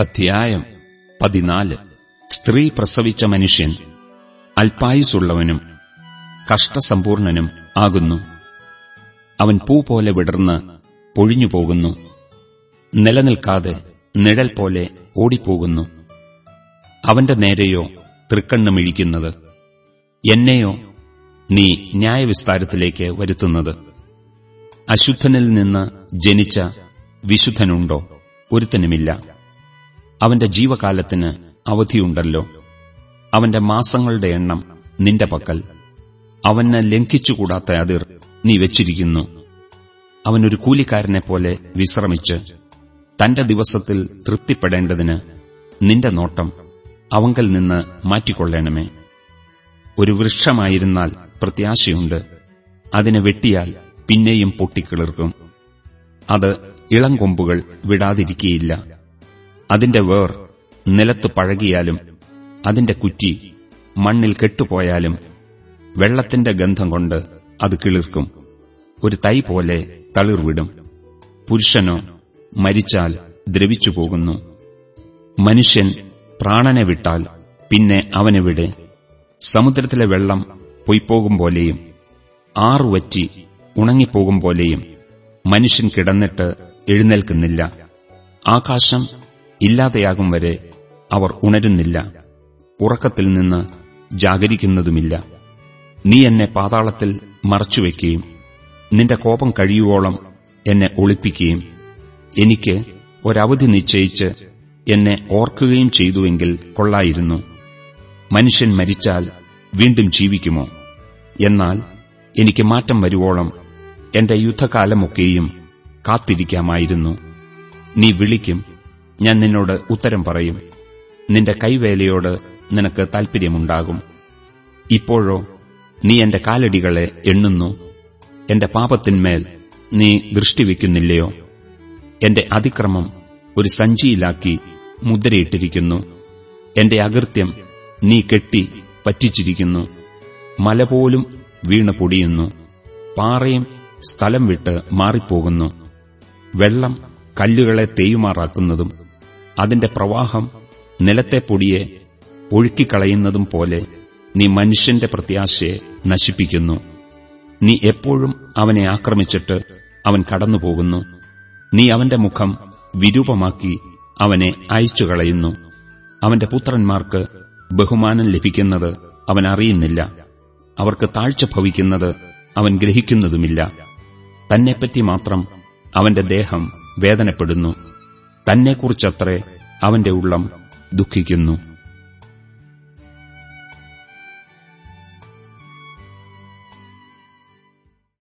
അധ്യായം പതിനാല്. സ്ത്രീ പ്രസവിച്ച മനുഷ്യൻ അൽപായുസുള്ളവനും കഷ്ടസമ്പൂർണനും ആകുന്നു. അവൻ പൂ പോലെ വിടർന്ന് പൊഴിഞ്ഞുപോകുന്നു നിലനിൽക്കാതെ നിഴൽ പോലെ ഓടിപ്പോകുന്നു. അവന്റെ നേരെയോ തൃക്കണ്ണ് മിഴിക്കുന്നത് എന്നെയോ നീ ന്യായവിസ്താരത്തിലേക്ക് വരുത്തുന്നത്. അശുദ്ധനിൽ നിന്ന് ജനിച്ച വിശുദ്ധനുണ്ടോ? ഒരുത്തനുമില്ല. അവന്റെ ജീവകാലത്തിന് അവധിയുണ്ടല്ലോ. അവന്റെ മാസങ്ങളുടെ എണ്ണം നിന്റെ പക്കൽ. അവന് ലംഘിച്ചുകൂടാത്ത അതിർ നീ വെച്ചിരിക്കുന്നു. അവനൊരു കൂലിക്കാരനെ പോലെ വിശ്രമിച്ച് തന്റെ ദിവസത്തിൽ തൃപ്തിപ്പെടേണ്ടതിന് നിന്റെ നോട്ടം അവങ്കൽ നിന്ന് മാറ്റിക്കൊള്ളണമേ. ഒരു വൃക്ഷമായിരുന്നാൽ പ്രത്യാശയുണ്ട്. അതിനെ വെട്ടിയാൽ പിന്നെയും പൊട്ടിക്കിളിർക്കും. അത് ഇളംകൊമ്പുകൾ വിടാതിരിക്കുകയില്ല അതിന്റെ വേർ നിലത്ത് പഴകിയാലും അതിന്റെ കുറ്റി മണ്ണിൽ കെട്ടുപോയാലും വെള്ളത്തിന്റെ ഗന്ധം കൊണ്ട് അത് കിളിർക്കും. ഒരു തൈ പോലെ തളിർവിടും. പുരുഷനോ മരിച്ചാൽ ദ്രവിച്ചു പോകുന്നു. മനുഷ്യൻ പ്രാണനെ വിട്ടാൽ പിന്നെ അവനെവിടെ? സമുദ്രത്തിലെ വെള്ളം പൊയ്പോകും പോലെയും ആറുവറ്റി ഉണങ്ങിപ്പോകും പോലെയും മനുഷ്യൻ കിടന്നിട്ട് എഴുന്നേൽക്കുന്നില്ല. ആകാശം ഇല്ലാതെയാകും വരെ അവർ ഉണരുന്നില്ല. ഉറക്കത്തിൽ നിന്ന് ജാഗരിക്കുന്നതുമില്ല. നീ എന്നെ പാതാളത്തിൽ മറച്ചുവെക്കുകയും നിന്റെ കോപം കഴിയുവോളം എന്നെ ഒളിപ്പിക്കുകയും എനിക്ക് ഒരവധി നിശ്ചയിച്ച് എന്നെ ഓർക്കുകയും ചെയ്തുവെങ്കിൽ കൊള്ളായിരുന്നു. മനുഷ്യൻ മരിച്ചാൽ വീണ്ടും ജീവിക്കുമോ? എന്നാൽ എനിക്ക് മാറ്റം വരുവോളം എന്റെ യുദ്ധകാലമൊക്കെയും കാത്തിരിക്കാമായിരുന്നു. നീ വിളിക്കും ഞാൻ നിന്നോട് ഉത്തരം പറയും. നിന്റെ കൈവേലയോട് നിനക്ക് താൽപ്പര്യമുണ്ടാകും ഇപ്പോഴോ നീ എന്റെ കാലടികളെ എണ്ണുന്നു. എന്റെ പാപത്തിന്മേൽ നീ ദൃഷ്ടിവെക്കുന്നില്ലയോ? എന്റെ അതിക്രമം ഒരു സഞ്ചിയിലാക്കി മുദ്രയിട്ടിരിക്കുന്നു. എന്റെ അകൃത്യം നീ കെട്ടി പറ്റിച്ചിരിക്കുന്നു. മല പോലും വീണ് പൊടിയുന്നു. പാറയും സ്ഥലം വിട്ട് മാറിപ്പോകുന്നു. വെള്ളം കല്ലുകളെ തേയുമാറാക്കുന്നതും അതിന്റെ പ്രവാഹം നിലത്തെ പൊടിയെ ഒഴുക്കിക്കളയുന്നതും പോലെ നീ മനുഷ്യന്റെ പ്രത്യാശയെ നശിപ്പിക്കുന്നു. നീ എപ്പോഴും അവനെ ആക്രമിച്ചിട്ട് അവൻ കടന്നുപോകുന്നു. നീ അവന്റെ മുഖം വിരൂപമാക്കി അവനെ അയച്ചു കളയുന്നു അവന്റെ പുത്രന്മാർക്ക് ബഹുമാനം ലഭിക്കുന്നത് അവൻ അറിയുന്നില്ല. അവർക്ക് താഴ്ച ഭവിക്കുന്നത് അവൻ ഗ്രഹിക്കുന്നതുമില്ല. തന്നെപ്പറ്റി മാത്രം അവന്റെ ദേഹം വേദനപ്പെടുന്നു. തന്നെക്കുറിച്ചത്രേ അവന്റെ ഉള്ളം ദുഃഖിക്കുന്നു.